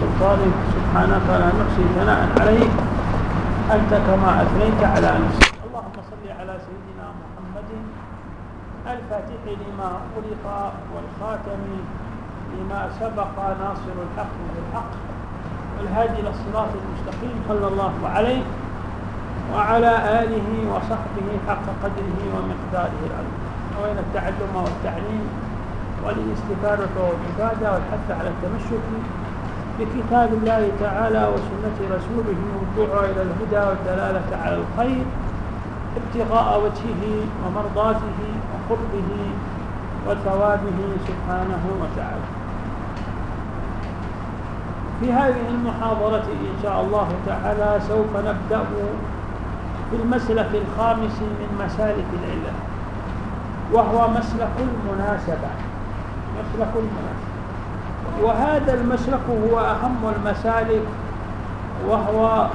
سلطانك سبحانك لا نحصي ثناء عليك. أنت كما أثنيت على نفسك. اللهم صل على سيدنا محمد. الفاتح لما خلق والخاتم لما سبق ناصر الحق بالحق. والهادي إلى الصراط المستقيم صلى الله عليه وعلى آله وصحبه حق قدره ومقداره العظيم. وإلى التعلم والتعليم؟ والاستفادة والعبادة والحث على التمسك بكتاب الله تعالى وسنة رسوله والرجوع إلى الهدى والدلالة على الخير ابتغاء وجهه ومرضاته وقربه وثوابه سبحانه وتعالى. في هذه المحاضرة إن شاء الله تعالى سوف نبدأ في المسلك الخامس من مسالك العلة وهو مسلك المناسبة. مسلك المناسبة. وهذا المسلك هو أهم المسالك وهو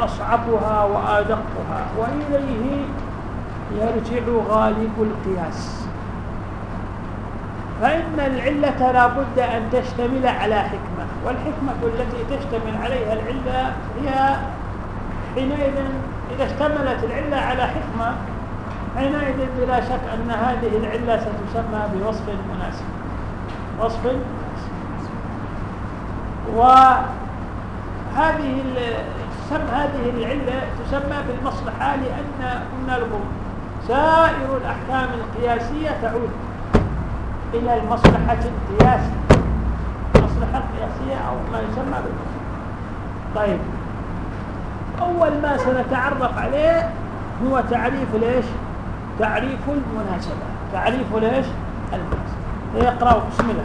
أصعبها وأدقها وإليه يرجع غالب القياس. فإن العلة لا بد أن تشتمل على حكمة والحكمة التي تشتمل عليها العلة هي حينئذ إذا اشتملت العلة على حكمة حينئذ بلا شك أن هذه العلة ستسمى بوصف مناسب. وصف وهذه سم هذه العلة تسمى بالمصلحة لأن قلنا لكم سائر الأحكام القياسية تعود إلى المصلحة القياسية. المصلحة القياسية أو ما يسمى بالمصلحة. طيب. أول ما سنتعرف عليه هو تعريف ليش؟ تعريف المناسبة. تعريف ليش؟ المناسبة. يقرأ بسم الله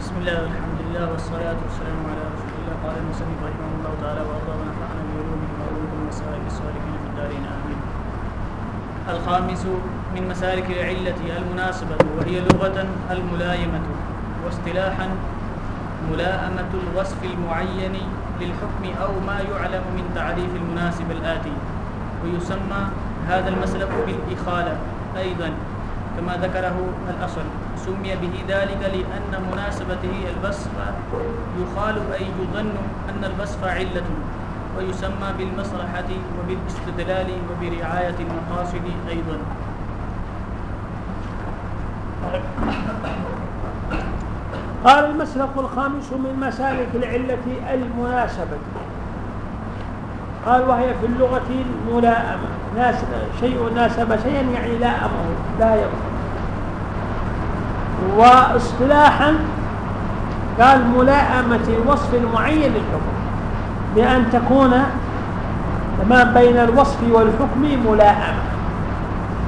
بسم الله والحمد لله والصلاة والسلام على رسول الله قال المسلم رحمه الله تعالى وأرضى ونفعنا بعلومه وعلوم المسائل الصالحين في الدارين. آمين. الخامس من مسالك العلة المناسبة وهي لغة الملايمة واصطلاحا ملاءمة الوصف المعين للحكم أو ما يعلم من تعريف المناسب الآتي. ويسمى هذا المسلك بالإخالة أيضا كما ذكره الأصل. سمي به ذلك لأن مناسبته الوصف يخال أي يظن أن الوصف علة ويسمى بالمصلحة وبالاستدلال وبرعاية المقاصد أيضا. قال المسلك الخامس من مسالك العلة المناسبة. قال وهي في اللغة الملائمة. ناس شيء ناسب شيئا يعني لائمه لا يبقى. واصطلاحا قال ملائمة الوصف المعين للحكم بأن تكون تمام بين الوصف والحكم ملائمة.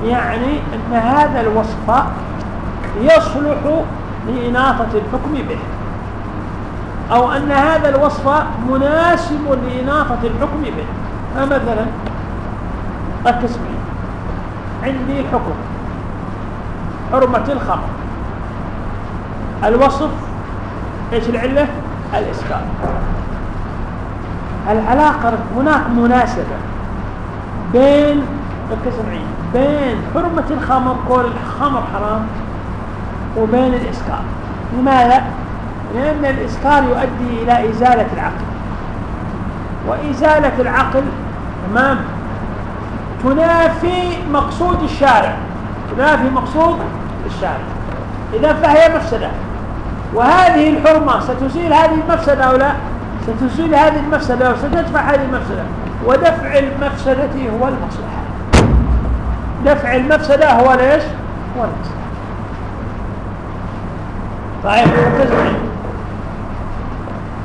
يعني أن هذا الوصف يصلح لإناطة الحكم به أو أن هذا الوصف مناسب لإناطة الحكم به. فمثلا ركز عندي حكم حرمة الخمر. الوصف إيش العلة؟ الإسكار العلاقة هناك مناسبة بين معي بين حرمة الخمر قول الخمر حرام وبين الإسكار لماذا؟ لأن الإسكار يؤدي إلى إزالة العقل. وإزالة العقل تمام. تنافي مقصود الشارع. تنافي مقصود الشارع. إذا فهي مفسدة. وهذه الحرمة ستزيل هذه المفسدة أو لا؟ ستزيل هذه المفسدة وستدفع هذه المفسدة؟ ودفع المفسدة هو المصلحة. دفع المفسدة هو ليش؟ هو المصلحة. طيب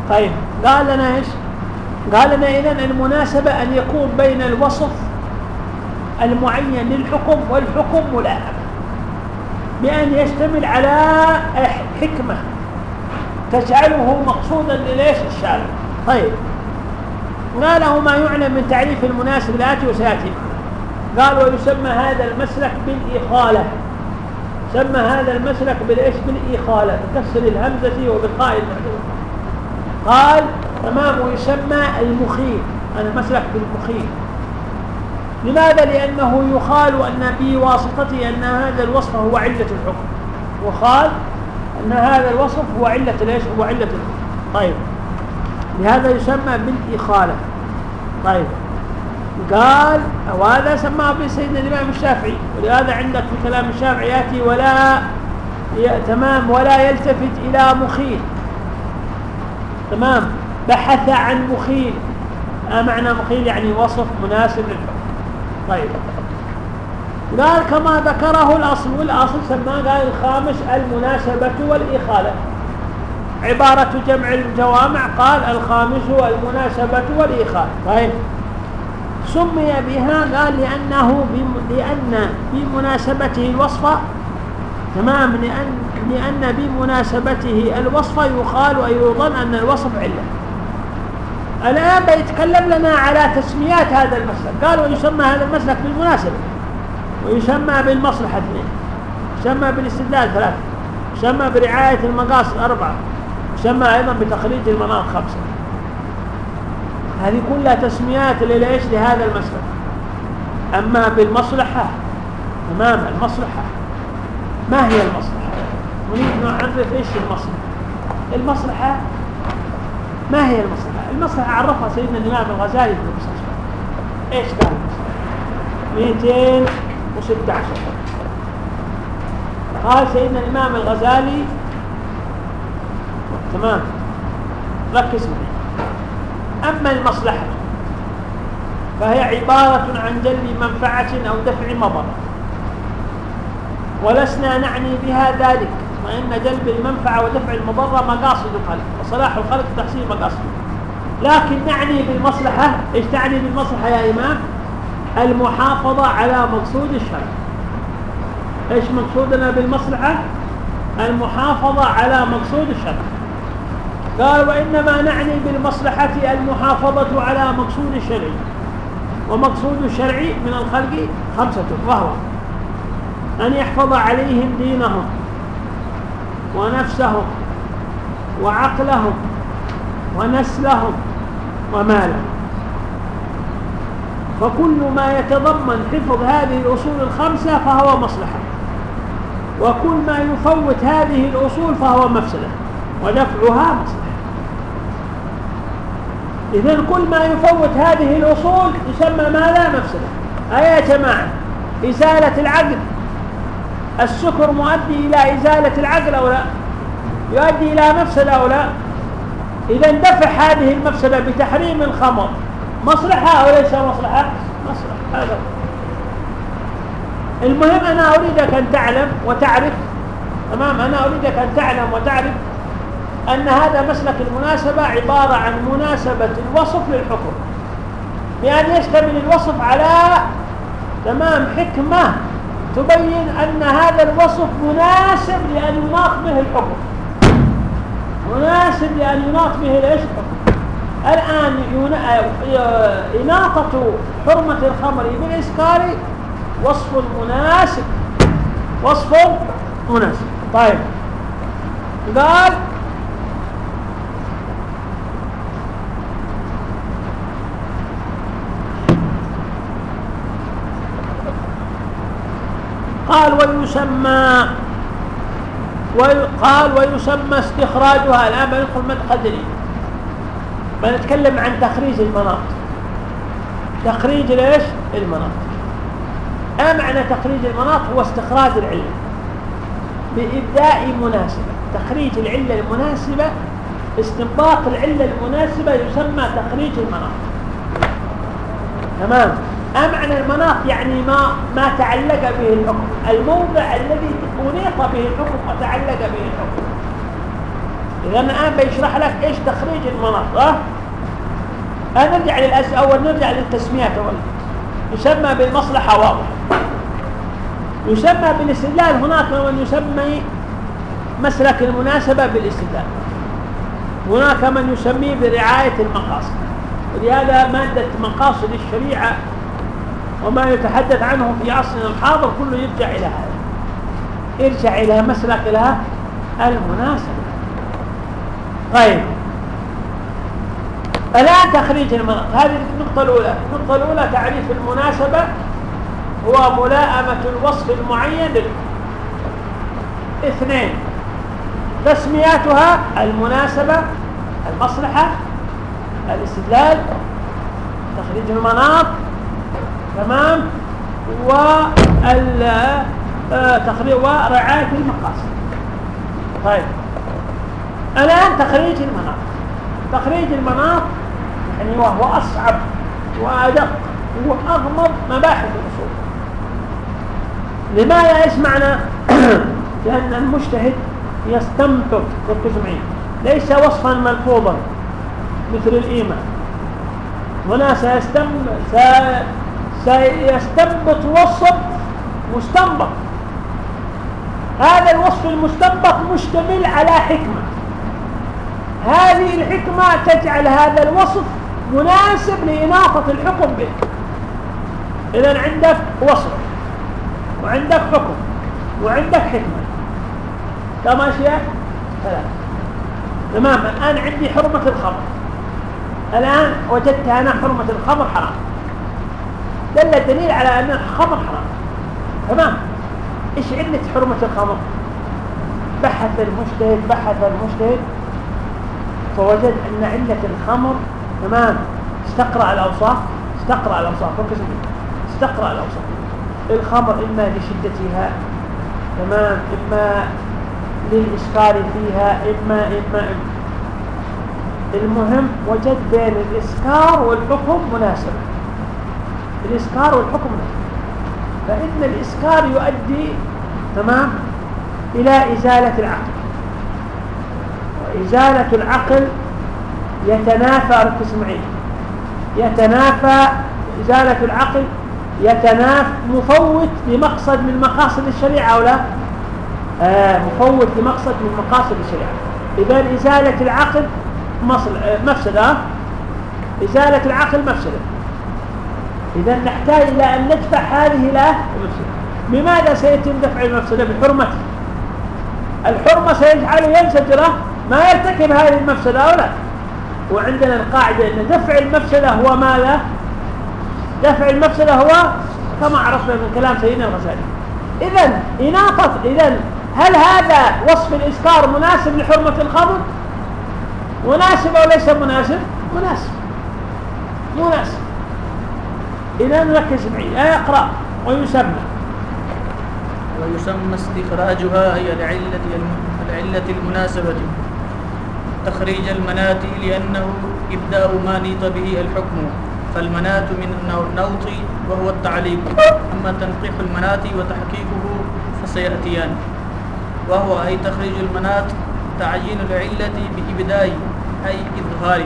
طيب قال لنا إيش؟ قال لنا اذا المناسبة أن يكون بين الوصف المعين للحكم والحكم ملائم. بأن يشتمل على حكمة. تجعله مقصودا لليش الشارع طيب. قاله ما يعلم من تعريف المناسب الآتي وسيأتي. قال ويسمى هذا المسلك بالإخالة سمى هذا المسلك بالإيش؟ بالإخالة بكسر الهمزة وبقاء المعلوم قال تمام ويسمى المخيل. المسلك بالمخيل. لماذا؟ لأنه يخال أن بواسطته أن هذا الوصف هو علة الحكم. وقال أن هذا الوصف هو علة ليش هو علة طيب. لهذا يسمى بالإخالة. طيب. قال وهذا سماه بسيدنا الإمام الشافعي. ولهذا عندك في كلام الشافعي يأتي ولا تمام ولا يلتفت إلى مخيل. تمام. بحث عن مخيل. ما معنى مخيل؟ يعني وصف مناسب للحكم. طيب. قال كما ذكره الأصل والأصل سماه قال الخامس المناسبة والإخالة. عبارة جمع الجوامع قال الخامس هو المناسبة والإخالة. طيب. سمي بها قال لأنه لأن بمناسبته الوصف تمام لأن, لأن بمناسبته الوصف يقال أيضا أن الوصف علة. الآن بيتكلم لنا على تسميات هذا المسلك. قال ويسمى هذا المسلك بالمناسبة. ويسمى بالمصلحة اثنين. يسمى بالاستدلال ثلاثة. يسمى برعاية المقاصد أربعة يسمى أيضا بتخريج المناط خمسة. هذه كلها تسميات ليش لهذا المسلك أما بالمصلحة تمام المصلحة. ما هي المصلحة؟ نريد نعرف إيش المصلحة. المصلحة ما هي المصلحة؟ المصلحة عرفها سيدنا الإمام الغزالي في المصلحة إيش قال المصلحة؟ 216 قال سيدنا الإمام الغزالي تمام؟ ركز معي. أما المصلحة فهي عبارة عن جلب منفعة أو دفع مضرة ولسنا نعني بها ذلك وإن جلب المنفعة ودفع المضرة مقاصد الخلق وصلاح الخلق تحصيل مقاصده لكن نعني بالمصلحة إيش تعني بالمصلحة يا إمام؟ المحافظة على مقصود الشرع. إيش مقصودنا بالمصلحة؟ المحافظة على مقصود الشرع. قال وإنما نعني بالمصلحة المحافظة على مقصود الشرع. ومقصود الشرع من الخلق خمسة. وهو أن يحفظ عليهم دينهم ونفسهم وعقلهم ونسلهم ومالهم. فكل ما يتضمن حفظ هذه الأصول الخمسة فهو مصلحة. وكل ما يفوت هذه الأصول فهو مفسدة. ودفعها مصلحة. إذن كل ما يفوت هذه الأصول يسمى ماذا؟ مفسدة. أي يا جماعة؟ إزالة العقل السكر مؤدي إلى إزالة العقل أو لا؟ يؤدي إلى مفسدة أو لا؟ إذا دفع هذه المفسدة بتحريم الخمر. مصلحة أو ليس مصلحة؟ مصلحة هذا. المهم أنا أريدك أن تعلم وتعرف تمام؟ أنا أريدك أن تعلم وتعرف أن هذا مسلك المناسبة عبارة عن مناسبة الوصف للحكم. بأن يشتمل الوصف على تمام حكمة تبين أن هذا الوصف مناسب لأن يناط به الحكم. مناسب لأن يناط به الحكم الآن إناطة حرمة الخمر بالإسكار وصف مناسب وصف مناسب طيب. قال قال ويسمى قال ويسمى استخراجها الآن بندخل مدخل دليل بنتكلم عن تخريج المناط تخريج ليش؟ المناط ما معنى تخريج المناط هو استخراج العلة بإبداء مناسبة. تخريج العلة المناسبة استنباط العلة المناسبة يسمى تخريج المناط تمام؟ ما معنى المناط يعني ما ما تعلق به الحكم. الموضع الذي أنيط به الحكم وتعلق به الحكم. إذا الآن بيشرح لك إيش تخريج المناط أه؟ نرجع للأس أول نرجع للتسميات أول يسمى بالمصلحة واضح. يسمى بالاستدلال هناك من يسمي مسلك المناسبة بالاستدلال. هناك من يسميه برعاية المقاصد. ولهذا مادة مقاصد الشريعة وما يتحدث عنه في عصرنا الحاضر كله يرجع إلى هذا. يرجع إلى مسلك لها المناسبة. طيب. الآن تخريج المناط هذه النقطة الأولى. النقطة الأولى تعريف المناسبة هو ملائمة الوصف المعين للحكم اثنين. تسمياتها المناسبة المصلحة الاستدلال تخريج المناط تمام آه، تخريج ورعاية المقاصد. طيب. الآن تخريج المناط. تخريج المناط يعني وهو أصعب وأدق وأغمض مباحث الأصول. لماذا إيش معنى لأن المجتهد يستنبط ركزوا معي ليس وصفا ملفوظا مثل الإيمان. هنا سيستنبط سيستنبط وصف مستنبط. هذا الوصف المستنبط مشتمل على حكمة. هذه الحكمة تجعل هذا الوصف مناسب لإناقة الحكم به. إذا عندك وصف وعندك حكم وعندك حكمة. كم أشياء؟ ثلاثة تمام الآن عندي حرمة الخمر. الآن وجدت أنا حرمة الخمر حرام. دل الدليل على أن الخمر حرام. تمام. إيش علة حرمة الخمر؟ بحث المجتهد بحث المجتهد. فوجد أن علة الخمر تمام. استقرأ الأوصاف. استقرأ الأوصاف. ركز استقرأ الأوصاف. الخمر إما لشدتها تمام. إما للإسكار فيها إما إما, إما المهم وجد بين الإسكار والحكم مناسبة. الإسكار والحكم مناسبة. فإن الإسكار يؤدي تمام إلى إزالة العقل. وإزالة العقل يتنافى معي يتنافى إزالة العقل يتنافى مفوت لمقصد من مقاصد الشريعة أو لا؟ آه مفوت لمقصد من مقاصد الشريعة. إذا إزالة العقل مفسدة إزالة العقل مفسدة. إذا نحتاج إلى أن ندفع هذه المفسدة. بماذا سيتم دفع المفسدة بحرمة الحرمة؟ سيجعله ينسجره ما يرتكب هذه المفسدة أو لا؟ وعندنا القاعدة أن دفع المفسدة هو ماذا؟ دفع المفسدة هو كما عرفنا من كلام سيدنا الغزالي. إذا إناقة إذا هل هذا وصف الإسكار مناسب لحرمة الخمر مناسب أو ليس مناسب؟ مناسب. مناسب. إذا نركز معي اقرأ ويسمى. ويسمى استخراجها هي العلة المناسبة. تخريج المنات لأنه إبداء ما نيط به الحكم. فالمنات من النوط وهو التعليق أما تنقيح المنات وتحقيقه فسيأتيان. وهو أي تخريج المنات تعيين العلة بإبداء أي إظهار.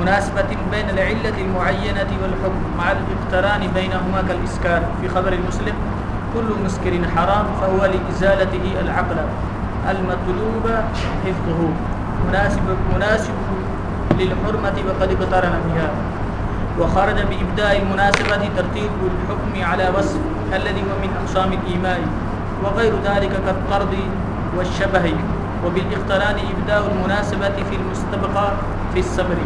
مناسبة بين العلة المعينة والحكم مع الاقتران بينهما كالإسكار في خبر المسلم كل مسكر حرام فهو لإزالته العقل. المطلوب حفظه. مناسب مناسب للحرمة وقد اقترن بها. وخرج بإبداء المناسبة ترتيب الحكم على وصف الذي هو من أقسام الإيمان وغير ذلك كالطرد والشبه وبالاقتران إبداء المناسبة في المستبقى في الصبر.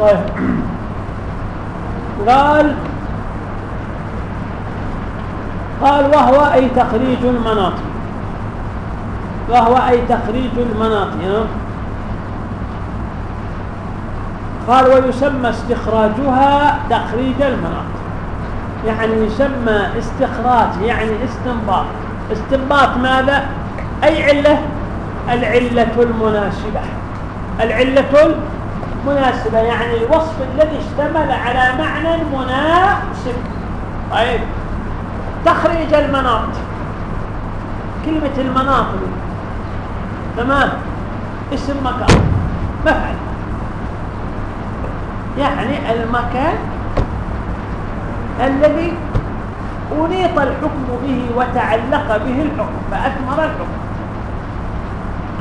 طيب. قال قال وهو أي تخريج المناطق وهو أي تخريج المناطق قال ويسمى استخراجها تخريج المناطق يعني يسمى استخراج يعني استنباط. استنباط ماذا؟ أي علة؟ العلة المناسبة. العلة المناسبة يعني الوصف الذي اشتمل على معنى مناسب طيب. تخريج المناط. كلمة المناط تمام؟ اسم مكان. مفعل. يعني المكان الذي أنيط الحكم به وتعلق به الحكم فأثمر الحكم.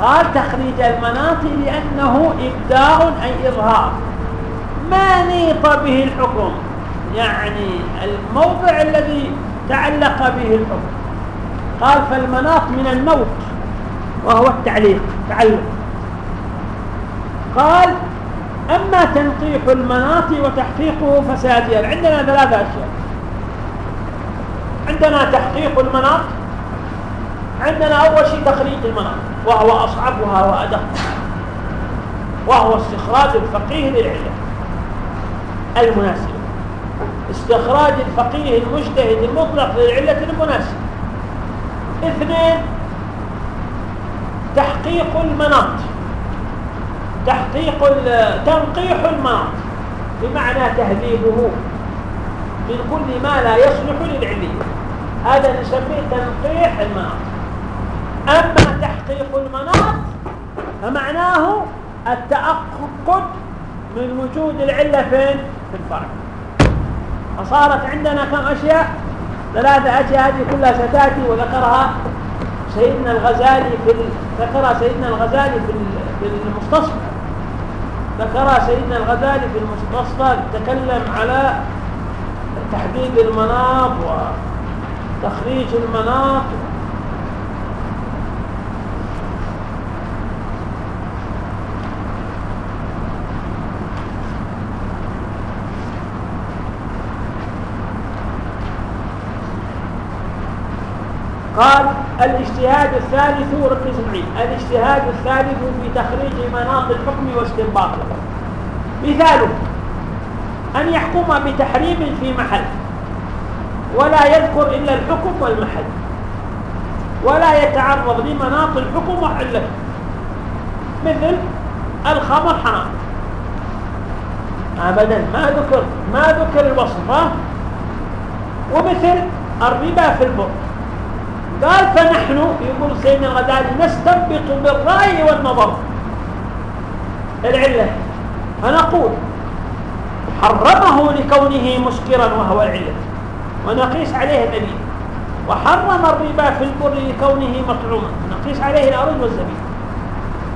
قال تخريج المناط لأنه إبداع أي إظهار. ما نيط به الحكم؟ يعني الموضع الذي تعلق به الحكم. قال فالمناط من الموت وهو التعليق تعلق. قال أما تنقيح المناط وتحقيقه فسيأتي عندنا ثلاثة أشياء. عندنا تحقيق المناط عندنا أول شيء تخريج المناط. وهو أصعبها وأدقها وهو استخراج الفقيه للعلة المناسبة استخراج الفقيه المجتهد المطلق للعلة المناسبة اثنين تحقيق المناط. تحقيق تنقيح المناط. بمعنى تهذيبه. من كل ما لا يصلح للعلية هذا نسميه تنقيح المناط. أما تحقيق المناط فمعناه التأكد من وجود العلة فين؟ في الفرع. فصارت عندنا كم أشياء؟ ثلاثة أشياء هذه كلها ستأتي وذكرها سيدنا الغزالي في ذكرها سيدنا الغزالي في المستصفى. ذكرها سيدنا الغزالي في المستصفى تكلم على تحديد المناط وتخريج المناط قال الاجتهاد الثالث ركز معي. الاجتهاد الثالث في تخريج مناط الحكم واستنباطه مثاله أن يحكم بتحريم في محل ولا يذكر إلا الحكم والمحل ولا يتعرض لمناط الحكم وحلته مثل الخمر حرام. ابدا ما ذكر ما ذكر الوصفه ومثل الربا في البر. قال فنحن يقول سيدنا الغزالي نستنبط بالرأي والنظر. العلة. فنقول حرمه لكونه مسكرا وهو العلة. ونقيس عليه الدليل وحرم الربا في البر لكونه مطعوما. نقيس عليه الأرز والزبيب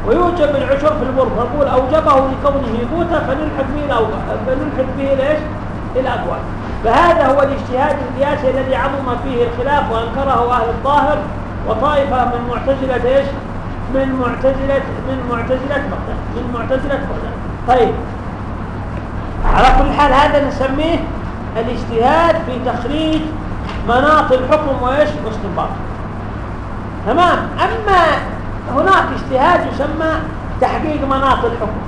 ويوجب العشر في البر. فنقول أوجبه لكونه بوتا فنلحق به فنلحق به ليش الأقوال. فهذا هو الاجتهاد القياسي الذي عظم فيه الخلاف وأنكره أهل الظاهر وطائفة من معتزلة إيش؟ من معتزلة من معتزلة بغداد من معتزلة بغداد. طيب. على كل حال هذا نسميه الاجتهاد في تخريج مناط الحكم وإيش؟ واستنباط تمام. أما هناك اجتهاد يسمى تحقيق مناط الحكم.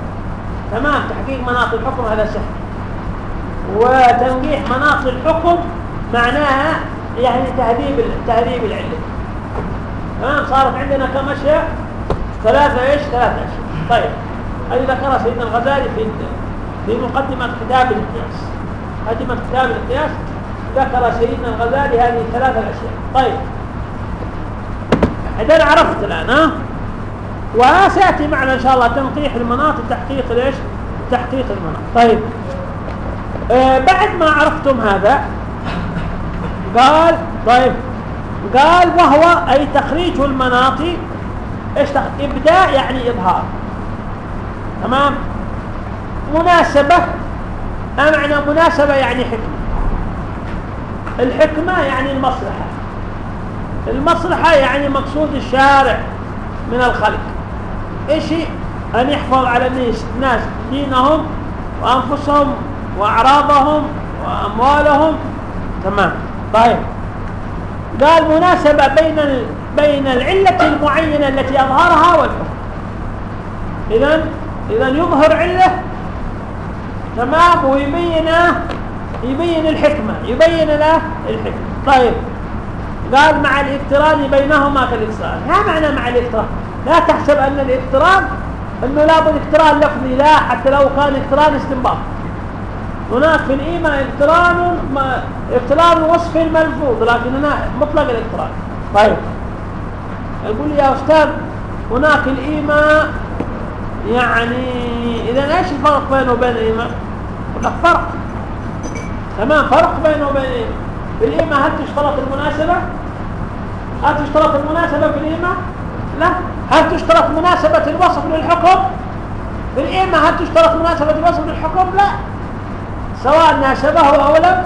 تمام. تحقيق مناط الحكم هذا سهل. وتنقيح مناط الحكم معناها يعني تهذيب تهذيب العله تمام؟ صارت عندنا كم اشياء ثلاثة إيش؟ ثلاثة اشياء طيب. هذه ذكرها سيدنا الغزالي في في مقدمة كتاب القياس؟ مقدمة كتاب القياس ذكر سيدنا الغزالي هذه ثلاثة أشياء. طيب. اذا عرفت الآن ها؟ وسياتي معنا إن شاء الله تنقيح المناط تحقيق ليش تحقيق المناط طيب. آه بعد ما عرفتم هذا قال طيب قال وهو أي تخريج المناط إيش ابداء يعني إظهار. تمام؟ مناسبة معنى مناسبة يعني حكمة؟ الحكمة يعني المصلحة. المصلحة يعني مقصود الشارع من الخلق. إيش أن يحفظ على الناس دينهم وأنفسهم وأعراضهم وأموالهم. تمام. طيب. قال مناسبة بين بين العلة المعينة التي أظهرها والحكم. إذا إذا يظهر علة. تمام. ويبين يبين الحكمة. يبين له الحكمة. طيب. قال مع الاقتران بينهما كالاقتران ما معنى مع الاقتران لا تحسب أن الاقتران أنه لابد اقتران لفظي. لا حتى لو كان اقتران استنباط. هناك في الإيمان اقتران اقتران وصف الملفوظ لكن هنا مطلق الاقتران. طيب. يقول لي يا أستاذ هناك الإيمان يعني إذا إيش الفرق بينه وبين الإيمان؟ لك فرق. تمام؟ فرق بينه وبين الإيمان. في الإيمان هل تشترط المناسبة؟ هل تشترط المناسبة في الإيمان؟ لا. هل تشترط مناسبة الوصف للحكم؟ في الإيمان هل تشترط مناسبة الوصف للحكم؟ لا. سواء ناسبه أو لم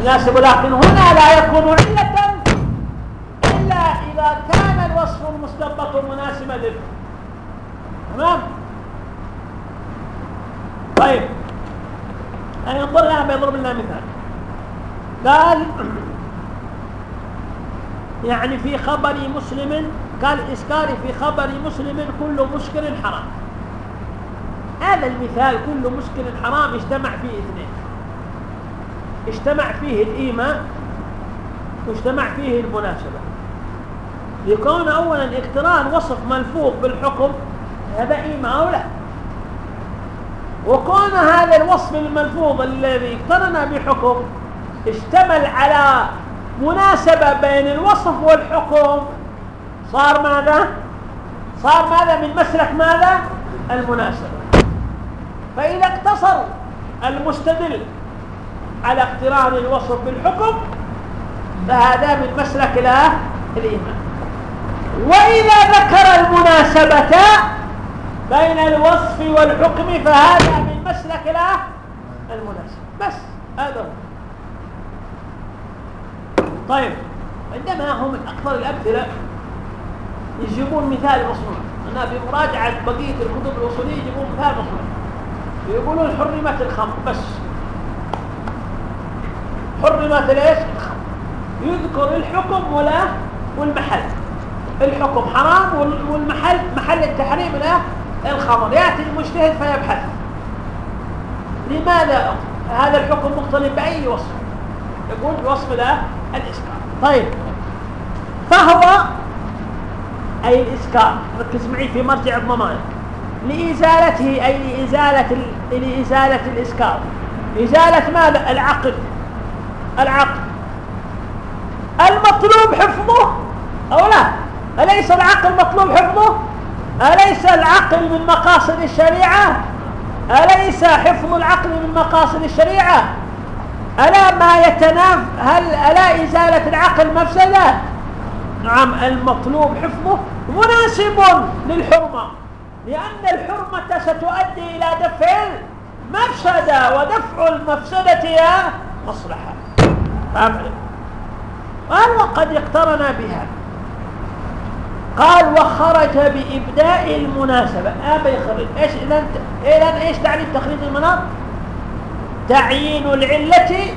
يناسب لكن هنا لا يكون علة إلا إذا كان الوصف المستنبط مناسبا للحكم تمام؟ طيب. يعني انظر الآن بيضرب لنا مثال. قال يعني في خبر مسلم قال إسكاري في خبر مسلم كل مسكر حرام. هذا المثال كل مسكر حرام اجتمع فيه اثنين. اجتمع فيه الإيمان واجتمع فيه المناسبة. يكون أولا اقتران وصف ملفوظ بالحكم هذا إيمان أو لا؟ وكون هذا الوصف الملفوظ الذي اقترن بحكم اشتمل على مناسبة بين الوصف والحكم صار ماذا؟ صار ماذا من مسلك ماذا؟ المناسبة. فإذا اقتصر المستدل على اقتران الوصف بالحكم فهذا من مسلك الإيمان. وإذا ذكر المناسبة بين الوصف والحكم فهذا من مسلك المناسبة. بس هذا هو. طيب عندما هم أكثر الأمثلة يجيبون مثال مصنوع. أنا بمراجعة بقية الكتب الأصولية يجيبون مثال مصنوع. يقولون حرمت الخمر بس. حرمت الخمر يذكر الحكم ولا؟ والمحل. الحكم حرام والمحل محل التحريم لا الخمر يأتي المجتهد فيبحث. لماذا هذا الحكم مقترن بأي وصف؟ يقول بوصف لا الإسكار طيب. فهو أي الإسكار ركز معي في مرجع الضمان لإزالته أي لإزالة لإزالة الإسكار إزالة ماذا؟ العقل. العقل. المطلوب حفظه أو لا؟ أليس العقل مطلوب حفظه؟ أليس العقل من مقاصد الشريعة؟ أليس حفظ العقل من مقاصد الشريعة؟ ألا ما يتناف هل ألا إزالة العقل مفسدة؟ نعم المطلوب حفظه مناسب للحرمة لأن الحرمة ستؤدي إلى دفع المفسدة ودفع المفسدة يا مصلحة. قال وقد اقترن بها. قال وخرج بإبداء المناسبة. أبا يخرج. إيش إذن إذن إيش تعريف تخريج المناط؟ تعيين العلة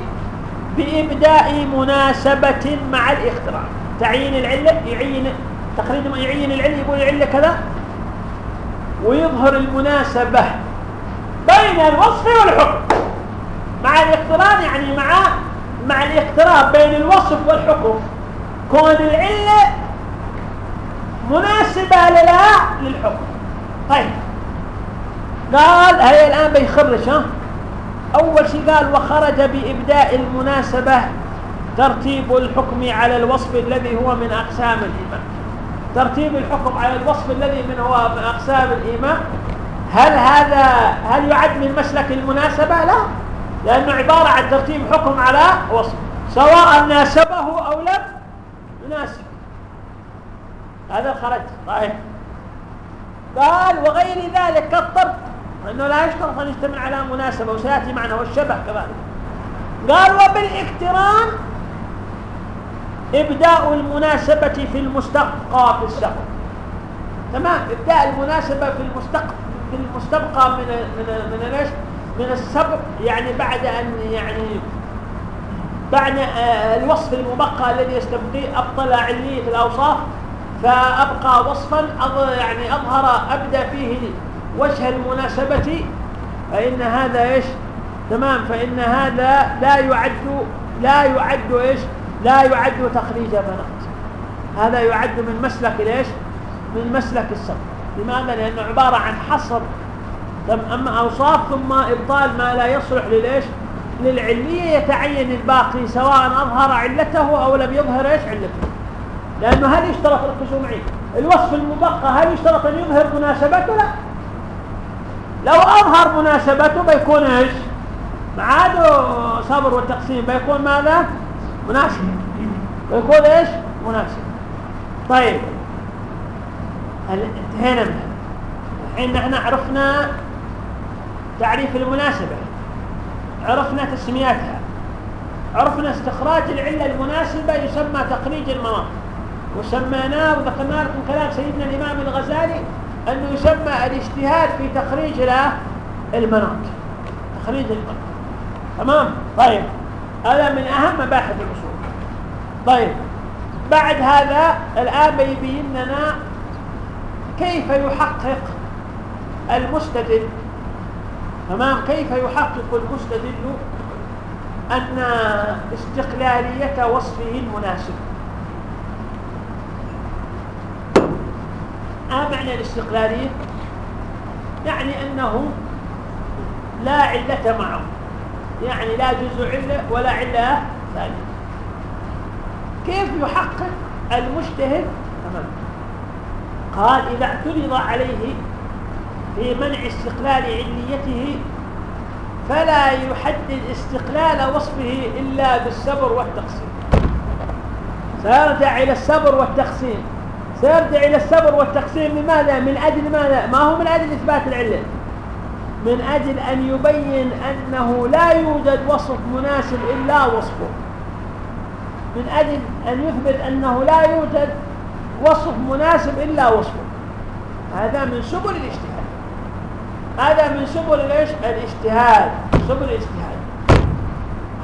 بإبداء مناسبة مع الاختراع تعيين العلة يعين تخريج يعين العلة يقول العلة كذا. ويظهر المناسبة بين الوصف والحكم. مع الاقتران يعني مع مع الاقتراب بين الوصف والحكم. كون العلة مناسبة للا للحكم. طيب. قال هي الآن بيخرج ها؟ أول شيء قال وخرج بإبداء المناسبة ترتيب الحكم على الوصف الذي هو من أقسام الإيمان. ترتيب الحكم على الوصف الذي من هو من أقسام الإيمان. هل هذا هل يعد من مسلك المناسبة؟ لا. لأنه عبارة عن ترتيب حكم على وصف سواء ناسبه أو لم يناسب. هذا خرج طيب قال وغير ذلك كالطرد أنه لا يشترط أن يشتمل على مناسبة وسيأتي معنا والشبه كذلك. قال وبالاقتران إبداء المناسبة في المستبقى في السبق. تمام إبداء المناسبة في المستق في المستبقى من من من إيش؟ من السبق يعني بعد أن يعني بعد آه، الوصف المبقى الذي يستبقي أبطل علية الأوصاف فأبقى وصفا يعني أظهر أبدى فيه وجه المناسبة فإن هذا إيش؟ تمام فإن هذا لا يعد لا يعد إيش؟ لا يعد تخريج فنقص هذا يعد من مسلك ليش من مسلك السبب. لماذا؟ لأنه عبارة عن حصر أما أوصاف ثم إبطال ما لا يصلح للإيش؟ للعلية يتعين الباقي سواء أظهر علته أو لم يظهر إيش علته. لأنه هل يشترط ركزوا معي؟ الوصف المبقى هل يشترط أن يظهر مناسبته؟ لا. لو أظهر مناسبته بيكون إيش؟ معاده صبر والتقسيم بيكون ماذا؟ مناسب. بيكون إيش؟ مناسب. طيب انتهينا من الحين نحن عرفنا تعريف المناسبة. عرفنا تسمياتها عرفنا استخراج العلة المناسبة يسمى تخريج المناط وسميناه وذكرنا لكم كلام سيدنا الإمام الغزالي أنه يسمى الاجتهاد في تخريج المناط تخريج المناط تمام؟ طيب. هذا من أهم مباحث الأصول. طيب. بعد هذا الآن بيبين لنا كيف يحقق المستدل تمام؟ كيف يحقق المستدل أن استقلالية وصفه المناسب؟ ما معنى الاستقلالية؟ يعني أنه لا علة معه يعني لا جزء علة ولا علة ثانية. كيف يحقق المجتهد؟ تمام. قال إذا اعترض عليه في منع استقلال عليته فلا يحدد استقلال وصفه إلا بالصبر والتقسيم. سيرجع إلى الصبر والتقسيم. سيرجع إلى الصبر والتقسيم لماذا؟ من أجل ماذا؟ ما هو من أجل إثبات العلة؟ من أجل أن يبين أنه لا يوجد وصف مناسب إلا وصفه. من أجل أن يثبت أنه لا يوجد وصف مناسب إلا وصفه. هذا من سبل الاجتهاد. هذا من سبل الاجتهاد. سبل الاجتهاد.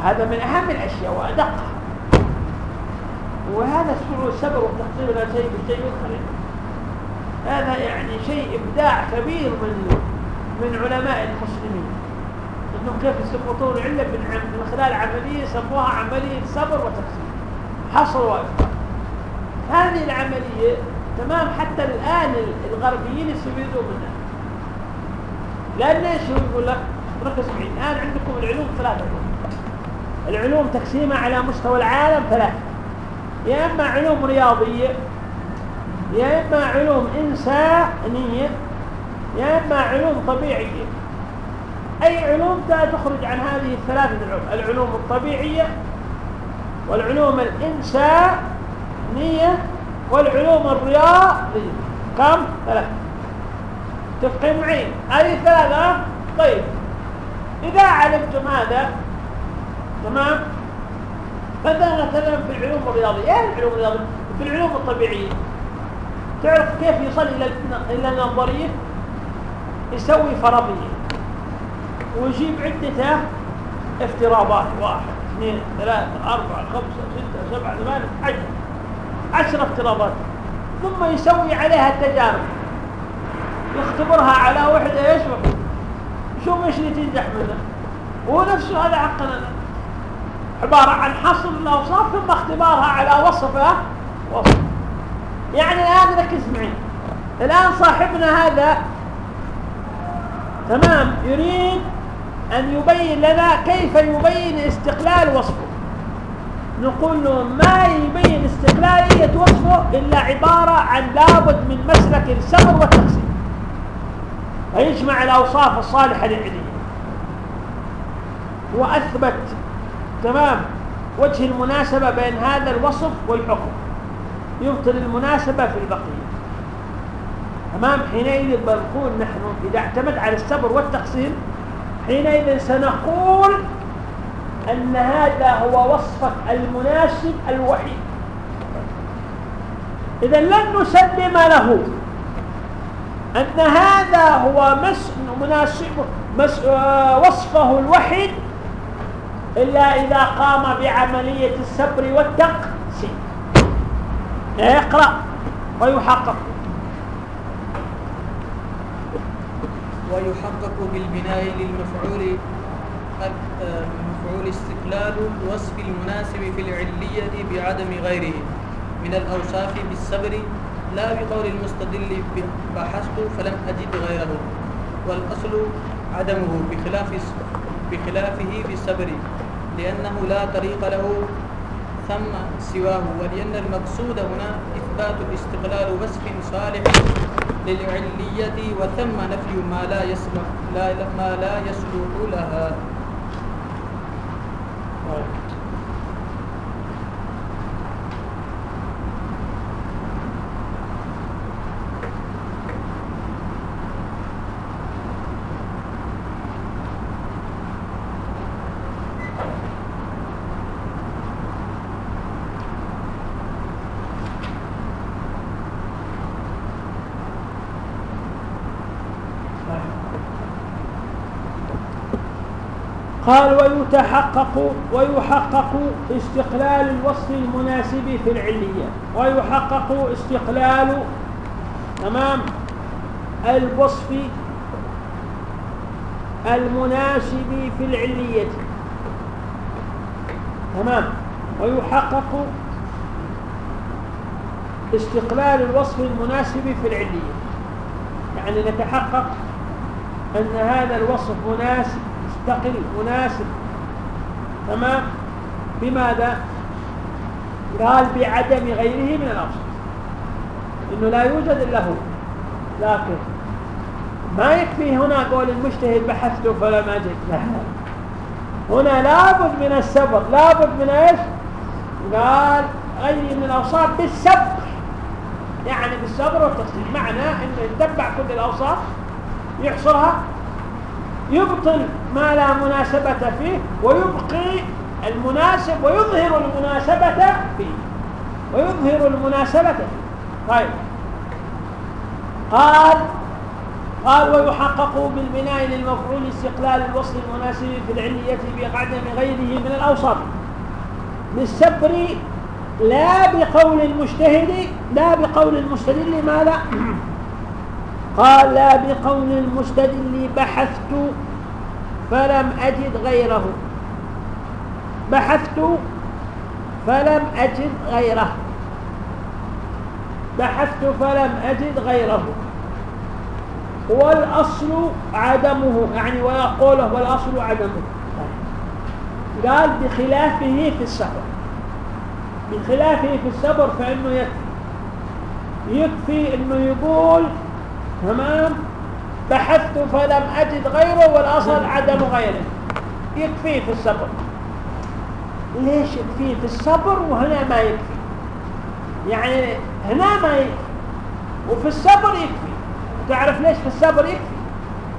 هذا من أهم الأشياء وأدقها. وهذا السبر والتقصير لا شيء بالشيء يدخل هذا يعني شيء إبداع كبير من من علماء المسلمين. إنهم كيف يستنبطون العله من خلال عملية سموها عملية صبر وتقصير حصر وافقار هذه العملية تمام حتى الآن الغربيين يستفيدون منها. لأن إيش هو يقول لك ركز معي الآن عندكم العلوم ثلاثة. العلوم تقسيمها على مستوى العالم ثلاثة. يا إما علوم رياضية يا إما علوم إنسانية يا إما علوم طبيعية. أي علوم تخرج عن هذه الثلاثة العلوم العلوم الطبيعية والعلوم الإنسانية والعلوم الرياضية. كم؟ ثلاثة. تفقين معي. هذه الثلاثة طيب. إذا علمتم هذا تمام؟ مثلا مثلا في العلوم الرياضية. إيه العلوم الرياضية؟ في العلوم الطبيعية. تعرف كيف يصل إلى إلى النظرية؟ يسوي فرضية. ويجيب عدة افتراضات. واحد اثنين ثلاثة أربعة خمسة ستة سبعة ثمانية عشرة. عشر افتراضات. ثم يسوي عليها التجارب. يختبرها على وحدة إيش؟ شوف إيش اللي تنجح منه هو نفسه هذا حقنا عبارة عن حصر الأوصاف ثم اختبارها على وصفه وصف. يعني الآن ركز معي. الآن صاحبنا هذا تمام يريد أن يبين لنا كيف يبين استقلال وصفه. نقول له ما يبين استقلالية وصفه إلا عبارة عن لابد من مسلك السبر والتقسيم. ويجمع الأوصاف الصالحة للعلم. وأثبت تمام وجه المناسبة بين هذا الوصف والحكم. يبطل المناسبة في البقية. تمام؟ حينئذ بنقول نحن إذا اعتمد على الصبر والتقسيم حينئذ سنقول أن هذا هو وصفك المناسب الوحيد. إذا لن نسلم له. أن هذا هو مس مناسب مس آه، وصفه الوحيد إلا إذا قام بعملية الصبر والتقسيم. اقرأ ويحقق. ويحقق بالبناء للمفعول المفعول استقلال الوصف المناسب في العلية بعدم غيره من الأوصاف بالصبر لا بقول المستدل بحثت فلم أجد غيره والأصل عدمه بخلاف بخلافه بالصبر لأنه لا طريق له ثم سواه ولأن المقصود هنا إثبات الاستقلال وصف صالح للعلية وثم نفي ما لا يصلح لا ما لا يصلح لها. قال ويتحقق ويحقق استقلال الوصف المناسب في العلية. ويحقق استقلال تمام الوصف المناسب في العلية. تمام. ويحقق استقلال الوصف المناسب في العلية. يعني نتحقق أن هذا الوصف مناسب مستقل مناسب. تمام؟ بماذا؟ قال بعدم غيره من الأوصاف إنه لا يوجد إلا هو. لكن ما يكفي هنا قول المجتهد بحثت فلم أجد لا. هنا لابد من السبب. لابد من إيش؟ قال غير من الأوصاف بالسبب. يعني بالصبر والتقسيم معنى إنه يتبع كل الأوصاف يحصرها يبطل ما لا مناسبة فيه ويبقي المناسب ويظهر المناسبة فيه ويظهر المناسبة فيه. طيب. قال قال ويحقق بالبناء للمفعول استقلال الوصل المناسب في العلية بعدم غيره من الأوصاف بالسبر لا بقول المجتهد لا بقول المستدل ماذا قال لا بقول المستدل بحثت فلم أجد غيره. بحثت فلم أجد غيره. بحثت فلم أجد غيره. والأصل عدمه يعني ويقوله والأصل عدمه. قال بخلافه في السفر بخلافه في السفر فإنه يكفي. يكفي إنه يقول تمام؟ بحثت فلم أجد غيره والأصل عدم غيره. يكفي في السفر ليش يكفي في الصبر وهنا ما يكفي؟ يعني هنا ما يكفي. وفي الصبر يكفي. تعرف ليش في الصبر يكفي؟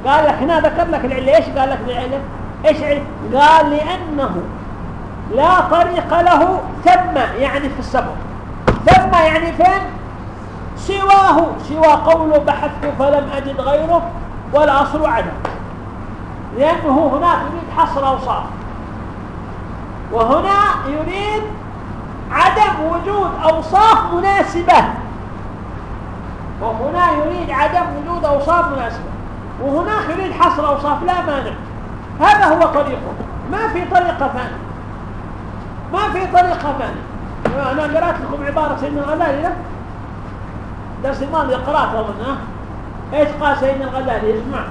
قال لك هنا ذكر لك العلة. إيش قال لك العلة؟ إيش علة؟ قال لأنه لا طريق له ثم يعني في الصبر. ثم يعني فين؟ سواه سوى قوله بحثت فلم أجد غيره والاصل عدم لأنه هناك يريد حصر أوصاف. وهنا يريد عدم وجود أوصاف مناسبة. وهنا يريد عدم وجود أوصاف مناسبة. وهناك يريد حصر أوصاف لا مانع. هذا هو طريقه. ما في طريقة ثانية. ما في طريقة ثانية. أنا قرأت لكم عبارة سيدنا الغزالي درس الماضي قرأت أظن إيش قال سيدنا الغزالي اسمع.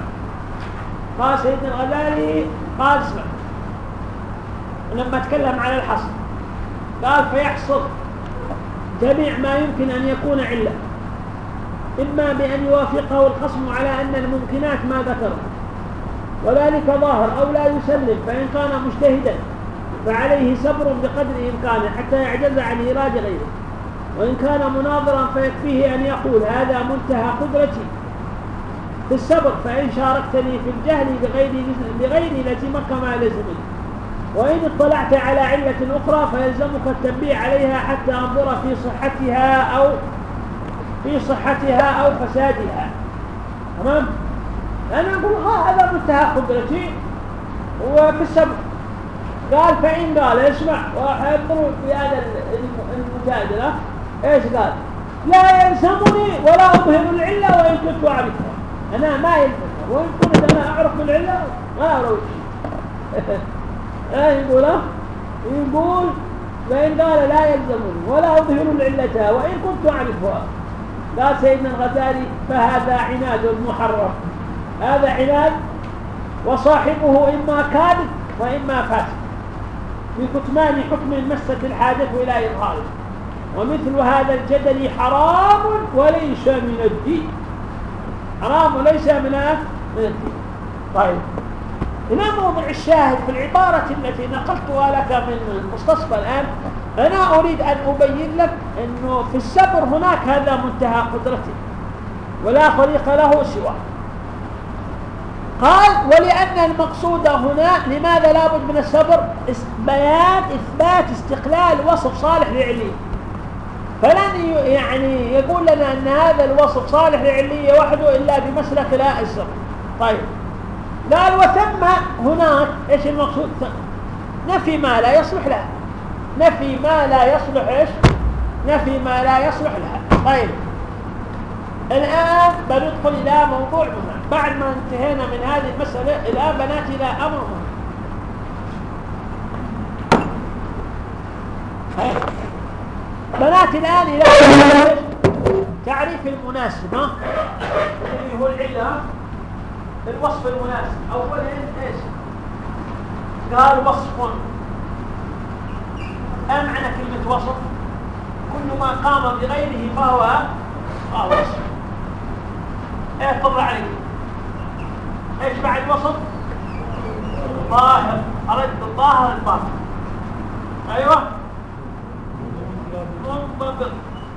قال سيدنا الغزالي قال اسمع. لما تكلم على الحصر قال فيحصر. جميع ما يمكن أن يكون علة. إما بأن يوافقه الخصم على أن الممكنات ما ذكره وذلك ظاهر أو لا يسلم فإن كان مجتهدا فعليه صبر بقدر إمكانه حتى يعجز عن إيراد غيره. وإن كان مناظرا فيكفيه أن يقول هذا منتهى قدرتي. في الصبر فإن شاركتني في الجهل بغير بغير لزمك ما لزمني. وإن اطلعت على علة أخرى فيلزمك التنبيه عليها حتى أنظر في صحتها أو في صحتها أو فسادها. تمام؟ أنا أقول ها هذا منتهى قدرتي. وفي السبب قال فإن قال اسمع وحيضروا في هذا المجادلة إيش قال؟ لا يلزمني ولا أظهر العلة وإن كنت أعرفها. أنا ما يلزمني. وإن كنت أنا أعرف العلة ما أروي. إيش يقول يقول فإن قال لا يلزمني ولا أظهر العلة وإن كنت أعرفها. قال سيدنا الغزالي فهذا عناد محرم. هذا عناد وصاحبه إما كاذب وإما فاسد في كتمان حكم مست الحاجة إلى إظهاره. ومثل هذا الجدل حرام وليس من الدين. حرام وليس من الدين. طيب. هنا موضع الشاهد في العبارة التي نقلتها لك من المستصفى الآن أنا أريد أن أبين لك أنه في السبر هناك هذا منتهى قدرته ولا خليق له سواه. قال ولأن المقصود هنا لماذا لابد من السبر بيان إثبات استقلال وصف صالح لعليه فلن يعني يقول لنا أن هذا الوصف صالح لعلية وحده إلا بمسلك لا السبر طيب. قال وثم هناك إيش المقصود؟ نفي ما لا يصلح لها. نفي ما لا يصلح إيش؟ نفي ما لا يصلح لها. طيب. الآن بندخل إلى موضوع مهم بعد ما انتهينا من هذه المسألة الآن بناتي إلى أمر مهم بناتي الآن إلى تعريف المناسبة. اللي هو العلة الوصف المناسب. أولا إيش؟ قال وصف. ما معنى كلمة وصف. كل ما قام بغيره فهو وصف. إيه طلع عليك إيش بعد وصف؟ ظاهر ارد الظاهر الباطن أيوه. منضبط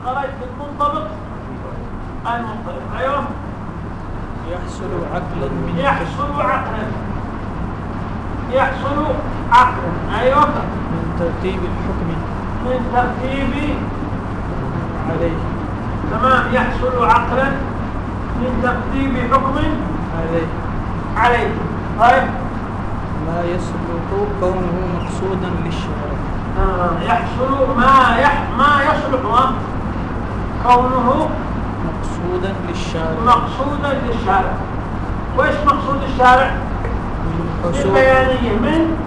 خرج بالمنضبط المنضبط أيوه. يحصل عقلا من يحصل عقلا. يحصل عقلا. أيوه. من ترتيب الحكم. من ترتيب. عليه. تمام. يحصل عقلا من ترتيب حكم. عليه. عليه. طيب. ما يصلح كونه مقصودا للشرع يحصل ما يح ما يصلح كونه مقصودا للشارع. مقصودا للشارع. وإيش مقصود الشارع؟ حصول البيانيه من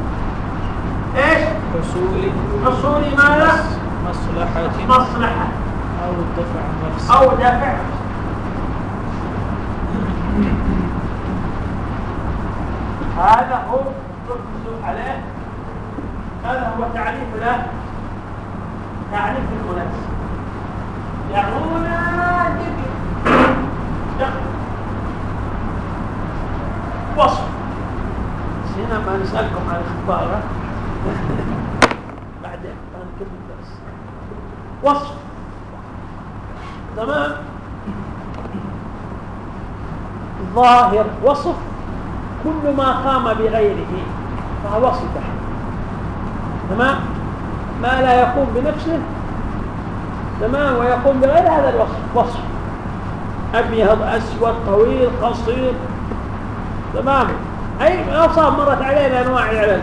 إيش؟ حصول حصول ماذا؟ مصلحة. مصلحة. أو دفع نفس أو دفع. هذا هو عليه. هذا هو تعريف له تعريف المناسب يعود وصف. هنا ما نسألكم عن الاخبار بعدين نكمل الدرس وصف. تمام؟ ظاهر وصف كل ما قام بغيره. فهو صفة تمام ما لا يقوم بنفسه تمام ويقوم بغير هذا الوصف. وصف. أبيض أسود طويل قصير. تمام. أي أوصاف مرت علينا أنواع العلل.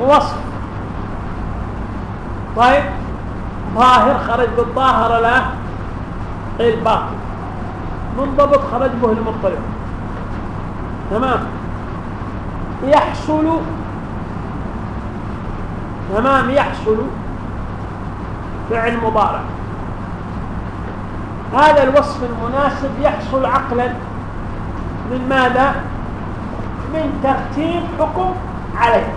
وصف. طيب. ظاهر خرج بالظاهر لا. الباطن منضبط خرج به المضطرب تمام. يحصل تمام يحصل فعل مضارع. هذا الوصف المناسب يحصل عقلا من ماذا؟ من ترتيب حكم عليه.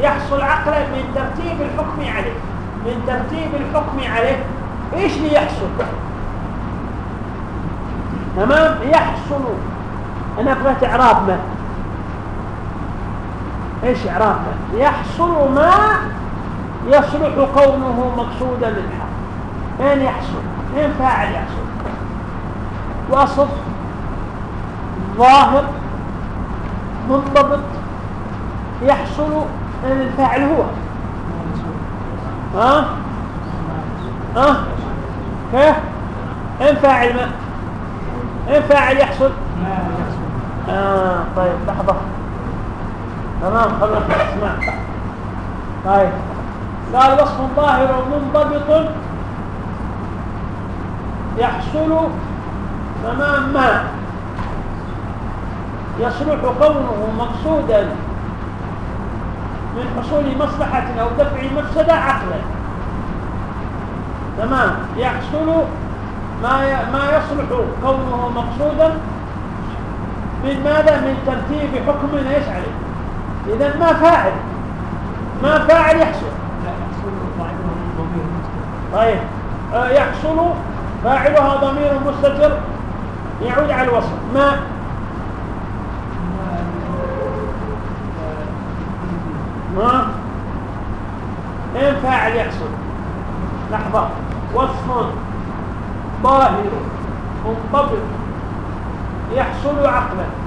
يحصل عقلا من ترتيب الحكم عليه. من ترتيب الحكم عليه إيش اللي يحصل؟ تمام؟ يحصل. أنا بغيت إعراب ما؟ إيش اعراب ما يحصل ما يصلح كونه مقصودا للحق أين يحصل أين فاعل يحصل وصف ظاهر منضبط يحصل ان الفاعل هو؟ ها؟ ها؟ كيف؟ ان فاعل ما؟ ان فاعل يحصل آه طيب لحظة. تمام خلونا نسمع طيب. قال وصف ظاهر منضبط يحصل تمام ما يصلح كونه مقصودا من حصول مصلحة أو دفع مفسدة عقلا. تمام. يحصل ما. ما يصلح كونه مقصودا من ماذا؟ من ترتيب حكم إيش اذا ما فاعل. ما فاعل يحصل. طيب. آه يحصل فاعلها ضمير مستتر. يعود على الوصف. ما؟ ما اين فاعل يحصل. لحظة. وصف ظاهر منضبط يحصل عقلا.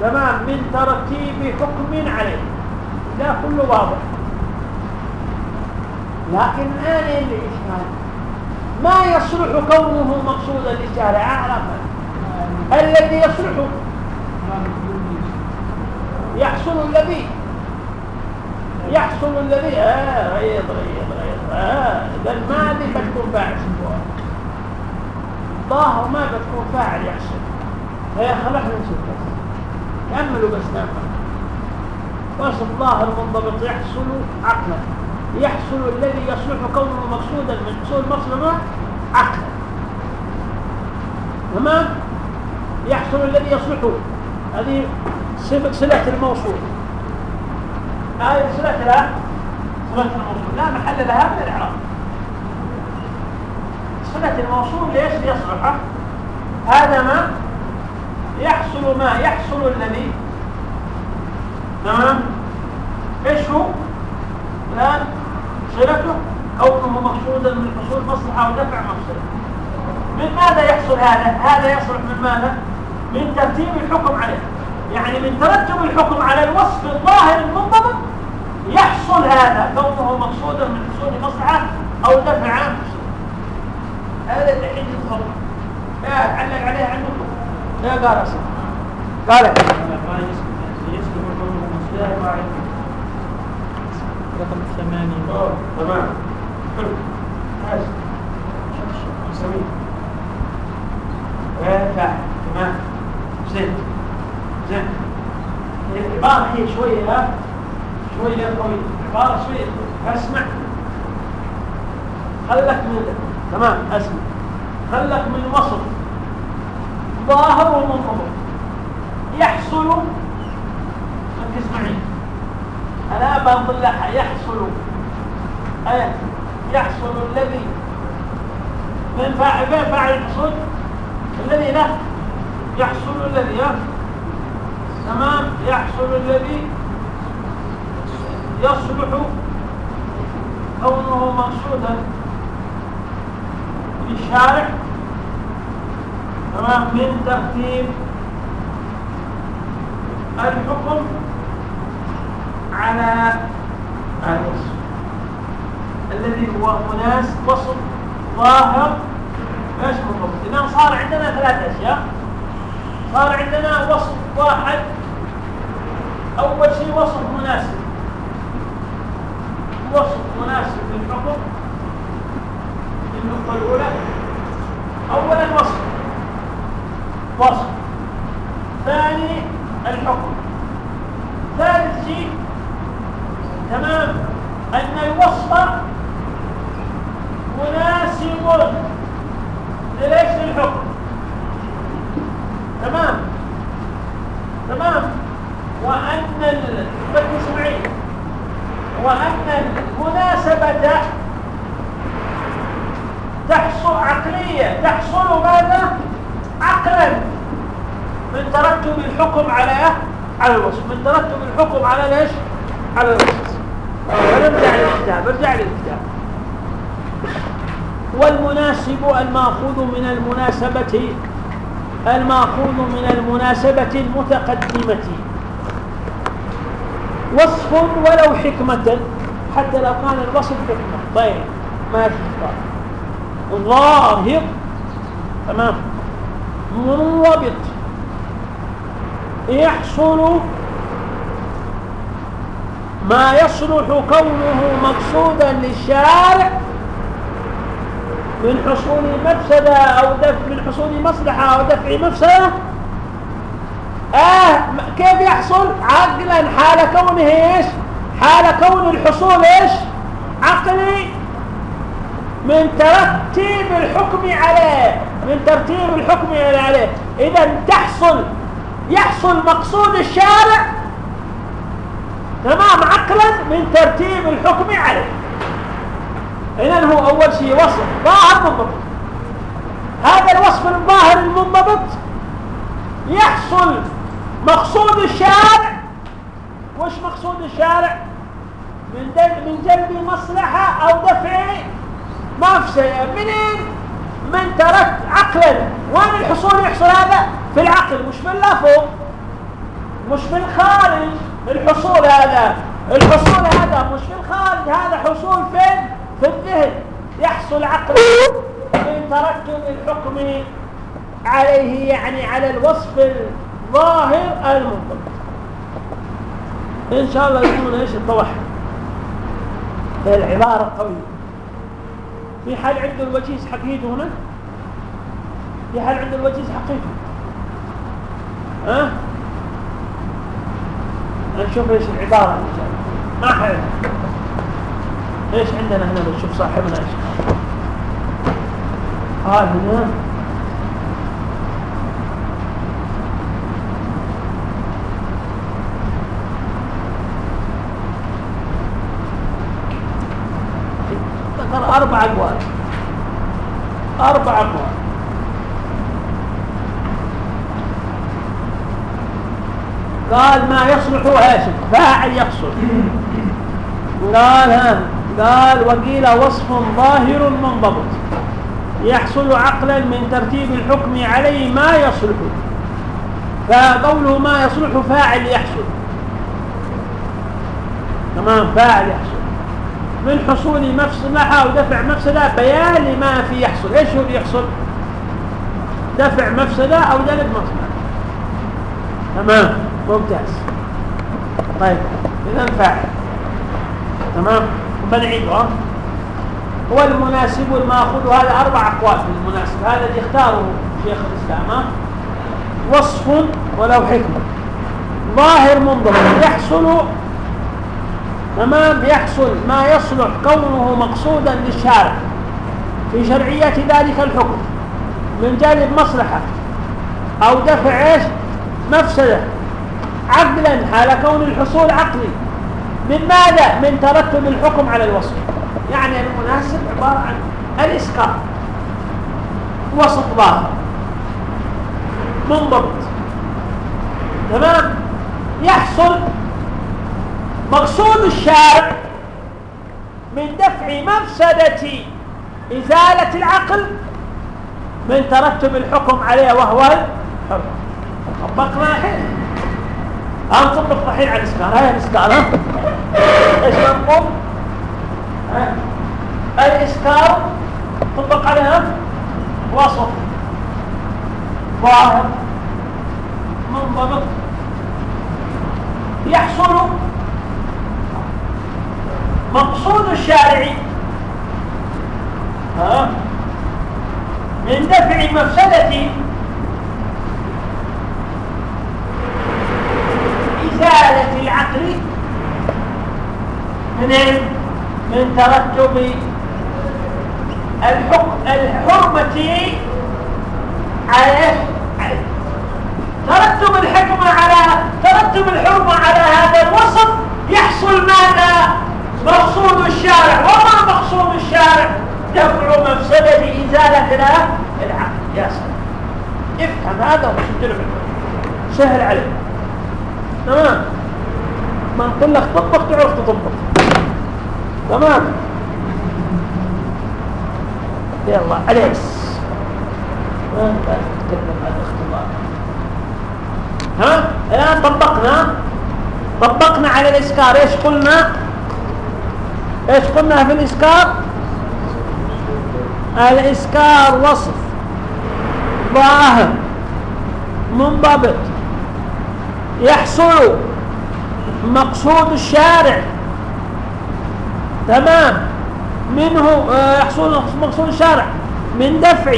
تمام من ترتيب حكم عليه. لا كله واضح. لكن الآن الإشكال ما يصلح كونه مقصودا للشارع؟ أعرف. الذي يصلح يحصل الذي يحصل الذي. آه غيظ غيظ غيظ آه إذا الماضي بتكون فاعل. ظاهر ما بتكون فاعل يحصل. هي خلقنا نشوف بس كملوا بس نفهم وصف ظاهر منضبط يحصل عقلا. يحصل الذي يصلح كونه مقصودا من حصول مصلحه عقلا. تمام؟ يحصل الذي يصلح. هذه صلة الموصول. هذه صلة لا. صلة الموصول. لا محل لها من الإعراب. صلة الموصول ليش ليصلح هذا ما يحصل ما يحصل الذي. تمام؟ إيش هو؟ الآن صلته كونه مقصودا من حصول مصلحة ودفع مفسده من ماذا يحصل هذا؟ هذا يصلح من ماذا؟ من ترتيب الحكم عليه. يعني من ترتب الحكم على الوصف الظاهر المنضبط يحصل هذا كونه مقصودا من حصول مصلحة أو دفع مفسده هذا الحين يدخل لا علق عليه عندكم. قال رقم ثمانية تمام. حلو سمين فاعل تمام زين زين العبارة هي شوية ها شوية قوية عبارة شوية اسمع خلك من تمام اسمع خلك من وصف ظاهر ومنضبط يحصل ركز معي أنا بنطلعها يحصل. إيه يحصل الذي من فاعل فين فاعل الحصول الذي لا. يحصل الذي تمام؟ يحصل الذي يصلح كونه مقصودا للشارع تمام من ترتيب الحكم على الوصف الذي هو مناس وصف ظاهر إيش بالضبط الان صار عندنا ثلاث أشياء صار عندنا وصف واحد أول شيء وصف مناسب. وصف مناسب للحكم النقطه الأولى اولا وصف وصف ثاني الحكم. ثالث شيء. تمام. أن الوصف مناسب لليش للحكم تمام. تمام. وأن اسمعي وأن المناسبة تحصل عقلية. تحصل ماذا؟ عقلا. من ترتب الحكم على على الوصف. من ترتب الحكم على ليش على الوصف. ونرجع للكتاب ارجع للكتاب. والمناسب المأخوذ من المناسبة المأخوذ من المناسبة المتقدمة. وصف ولو حكمة حتى لو كان الوصف حكمة. طيب ما في ظاهر. تمام. منضبط يحصل ما يصلح كونه مقصودا للشارع من حصول مفسدة أو دفع من حصول مصلحة أو دفع مفسدة. آه كيف يحصل؟ عقلا. حال كونه إيش؟ حال كون الحصول إيش؟ عقلي. من ترتيب الحكم عليه. من ترتيب الحكم عليه. اذا تحصل يحصل مقصود الشارع تمام عقلا من ترتيب الحكم عليه. اذا هو أول شيء وصف ظاهر منضبط. هذا الوصف الظاهر المنضبط يحصل مقصود الشارع. وش مقصود الشارع؟ من من جلب مصلحة أو دفع مفسدة. منين؟ من ترك عقلا. وين الحصول يحصل هذا؟ في العقل مش في اللفظ. مش في الخارج. الحصول هذا. الحصول هذا مش في الخارج. هذا حصول فين؟ في الذهن. يحصل عقل من ترتب الحكم عليه يعني على الوصف الظاهر المنضبط إن شاء الله يكون إيش اتضح العبارة القويه في حال عنده الوجيز حقيقته هنا؟ في حال عنده الوجيز حقيقته ها؟ نشوف إيش العبارة شاء الله ما حد إيش عندنا هنا؟ نشوف صاحبنا إيش قال. هنا ذكر أربع أقوال أربع أقوال قال ما يصلح إيش؟ فاعل يحصل قال ها قال وقيل وصف ظاهر منضبط. يحصل عقلا من ترتيب الحكم عليه ما يصلح. فقوله ما يصلح فاعل يحصل. تمام؟ فاعل يحصل. من حصول مصلحة أو دفع مفسدة بيان لما في يحصل. إيش هو اللي يحصل؟ دفع مفسدة أو جلب مصلحة تمام؟ ممتاز. طيب إذا فاعل. تمام؟ بنعيده هو المناسب الماخذ هذا أربع أقوال في المناسب. هذا اللي اختاره شيخ الإسلام وصف ولو حكمة ظاهر منضبط يحصل تمام يحصل ما يصلح كونه مقصودا للشارع. في شرعية ذلك الحكم. من جانب مصلحة. أو دفع إيش؟ مفسدة. عقلا حال كون الحصول عقلي. من ماذا؟ من ترتب الحكم على الوصف. يعني المناسب عبارة عن الإسقاط. وصف ظاهر. منضبط. تمام؟ يحصل مقصود الشارع من دفع مفسدة إزالة العقل من ترتب الحكم عليه وهو الحكم طبقنا الحين هنطبق الحين على الإسكان. هاي الإسكان. ها إيش نقول الإسكان طبق عليها؟ وصف. ظاهر منضبط. يحصل مقصود الشارع ها؟ من دفع مفسدة. إزالة العقل. من من ترتب الحرمة على ترتب الحكمة على ترتب الحرمة على هذا الوصف يحصل ماذا؟ مقصود الشارع وما مقصود الشارع؟ دفع مفسدة إزالة العقل. يا سلام. افهم هذا وش سهل عليك. تمام؟ ما نقول لك طبق تعرف تطبق. تمام؟ يلا عليس ما تتكلم عن الاختبار. ها؟ الان طبقنا. طبقنا على الإسكار. إيش قلنا؟ إيش قلنا في الإسكار؟ الإسكار وصف ظاهر منضبط يحصل مقصود الشارع. تمام. منه آه، يحصل مقصود الشارع. من دفع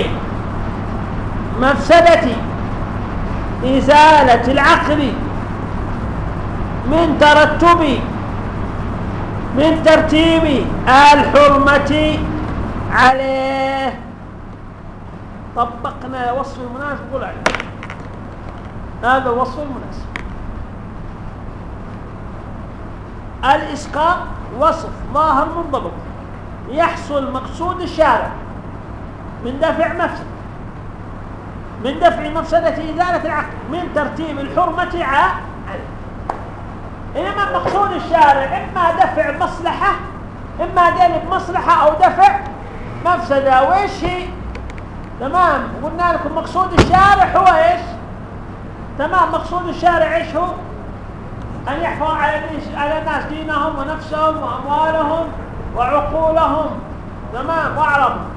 مفسدة إزالة العقل من ترتب من ترتيب الحرمة عليه. طبقنا وصف المناسب قول عليه. هذا وصف المناسب. الإسقاط وصف ظاهر منضبط. يحصل مقصود الشارع من دفع مفسد من دفع مفسدة إزالة العقل من ترتيب الحرمة عليه إنما مقصود الشارع إما دفع مصلحة إما جانب مصلحة أو دفع مفسدة. وإيش هي؟ تمام. قلنا لكم مقصود الشارع هو إيش؟ تمام. مقصود الشارع إيش هو؟ أن يحفظ على الناس دينهم ونفسهم وأموالهم وعقولهم. تمام. وأعرضهم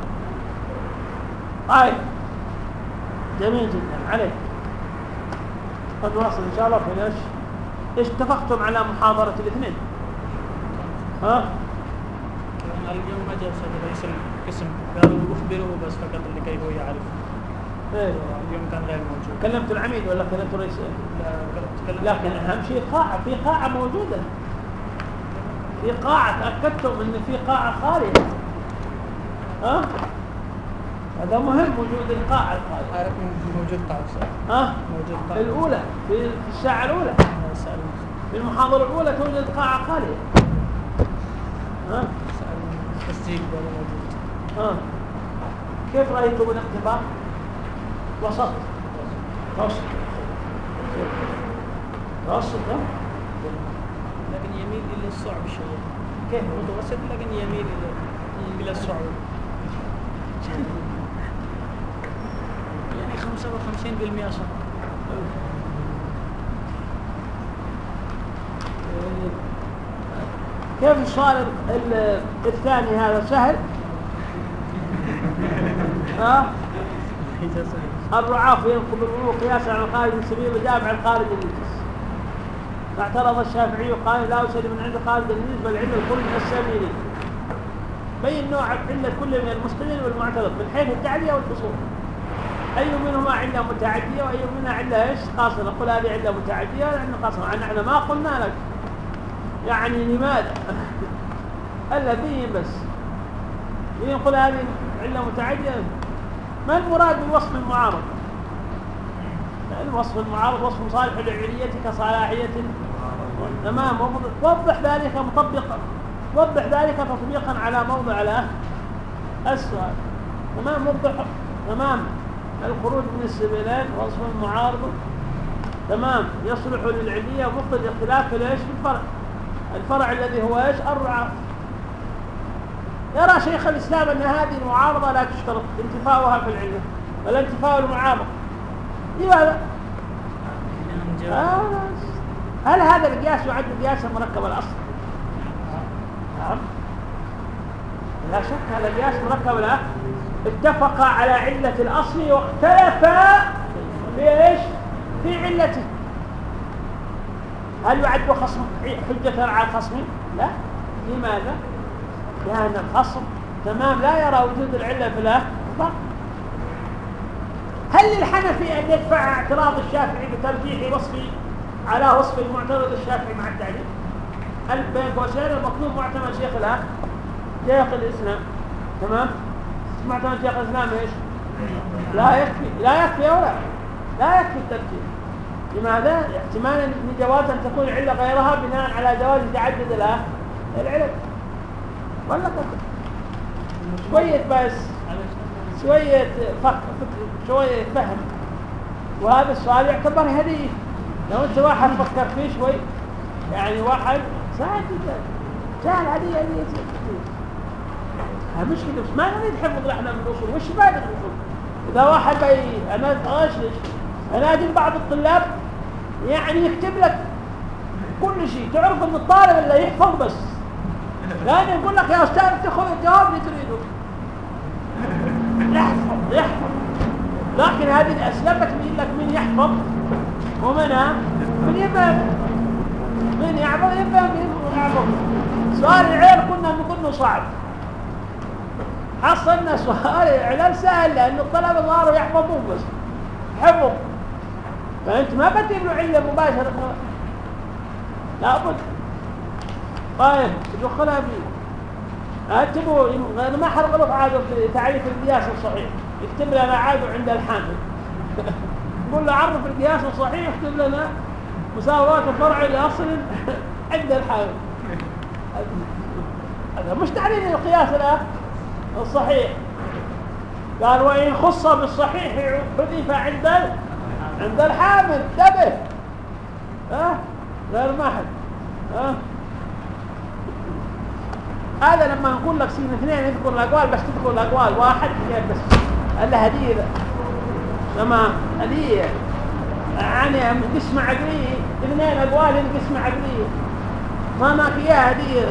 طيب. جميل جدا. عليك. قد نواصل إن شاء الله في إيش إيش اتفقتم على محاضرة الاثنين. ها؟ اليوم ما جاء رئيس القسم قالوا اخبروه بس فقط لكي هو يعرف. إيه. اليوم كان غير موجود. كلمت العميد ولا كلمت رئيس لا كلمت لكن أهم شيء قاعة في قاعة موجودة. في قاعة تأكدتم إن في قاعة خالية ها؟ هذا مهم وجود القاعة الخالية عارف موجود قاعد ها؟ موجود قاعد الأولى في في الساعة في المحاضرة الأولى توجد قاعة خالية ها؟ سأل تسجيل ولا موجود. ها. كيف رأيتم الاختبار؟ وسط. وسط. وسط ها؟ لكن يميل إلى الصعب شوية. كيف؟ متوسط لكن يميل إلى إلى الصعب. يعني 55% صعب كيف ال- الثاني هذا؟ سهل؟ ها؟ الرعاة ينقض الوضوء قياسا على الخارج من سبيل وجاب عن خارج النجس فاعترض الشافعي وقال لا يسلم من عند خارج النجس بل عند الكل من السبيلين بين نوع علة كل من المستدل والمعترض من حيث التعدية والفصول أي منهما علة متعدية وأي منها علة إيش؟ قاصرة. نقول هذه علة متعدية لأن قاصرة. عن ما قلنا لك. يعني لماذا؟ ألا به بس. يقول هذه علة متعدية ما المراد بالوصف المعارض؟ لأن وصف المعارض وصف صالح لعلية كصلاحية تمام وضح ذلك مطبقا وضح ذلك تطبيقا على موضع له السؤال تمام؟ وضح. تمام. الخروج من السبيلين وصف المعارض. تمام. يصلح للعلية وفق الاختلاف في إيش في الفرع الذي هو إيش الرعاة يرى شيخ الإسلام أن هذه المعارضة لا تشترط انتفاؤها في العلم ولا انتفاء المعارضة لماذا؟ آه هل هذا القياس يعد قياسا مركب الأصل؟ نعم لا شك هذا قياس مركب الاصل اتفقا على علة الأصل واختلفا في إيش؟ في علته هل يعد خصم حجة على الخصم؟ لا. لماذا؟ لأن الخصم تمام لا يرى وجود العلة في الأخبار هل للحنفي أن يدفع اعتراض الشافعي بترجيح وصفه على وصف المعترض الشافعي مع التعليم؟ هل بين قوسين المطلوب معتمد شيخ الأخ شيخ الإسلام. تمام؟ معتمد شيخ الإسلام إيش؟ لا يكفي لا يكفي ولا لا يكفي الترجيح. لماذا؟ احتمالا لجواز أن تكون العلة غيرها بناء على جواز تعدد العلل ولا كده شوية بس. شوية فك فكر شوية فهم. وهذا السؤال يعتبر هدية. لو أنت واحد فكر فيه شوي يعني واحد سهل جدا. سهل هدية هدية مشكلة بس ما نريد حفظ إحنا من الاصول وش فائدة الاصول؟ إذا واحد بي أنا اغشش أنا أجي بعض الطلاب يعني يكتب لك كل شيء. تعرف ان الطالب اللي يحفظ بس؟ لأن يقول لك يا أستاذ تأخذ الجواب اللي تريده. يحفظ يحفظ. لكن هذه الأسئلة تبين لك من يحفظ. ومنها من يفهم من يعرف يفهم من يعرف سؤال العلل كنا نقول له صعب. حصلنا سؤال العلل سهل لأن الطلبة صاروا يحفظون بس. حفظ فأنت ما بتجيب له علة مباشرة لابد. طيب يدخلها فيه اكتبوا أنا ما حرغلط عاد في تعريف القياس الصحيح. يكتب لنا عاد عند الحامل. نقول له عرف القياس الصحيح يكتب لنا مساواة الفرع لاصل عند الحامل. هذا مش تعريف القياس الصحيح. قال وإن خص بالصحيح حذف عند عند الحامل انتبه ها؟ غير محل ها؟ هذا لما نقول لك سين اثنين يذكر الأقوال بس تذكر الأقوال واحد اثنين بس. له هدية. تمام هدية. يعني قسمة عقلية اثنين أقوال قسمة عقلية ما ماك إياها هدية.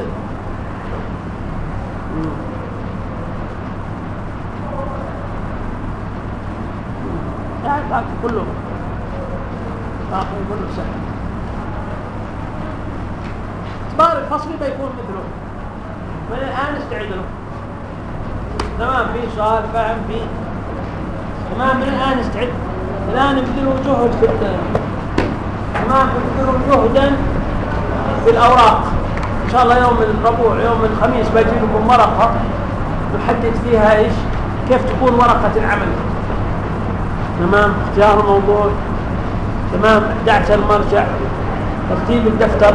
لا باقي كله سهل اختبار الفصل بيكون مثله. من الآن استعد له. تمام في سؤال فهم في تمام من الآن استعد. الآن ابذلوا جهد في تمام ابذلوا جهدا في الأوراق. إن شاء الله يوم الربوع يوم الخميس بجيب لكم ورقة نحدد فيها إيش؟ كيف تكون ورقة العمل. تمام اختيار الموضوع تمام دعس المرجع ترتيب الدفتر.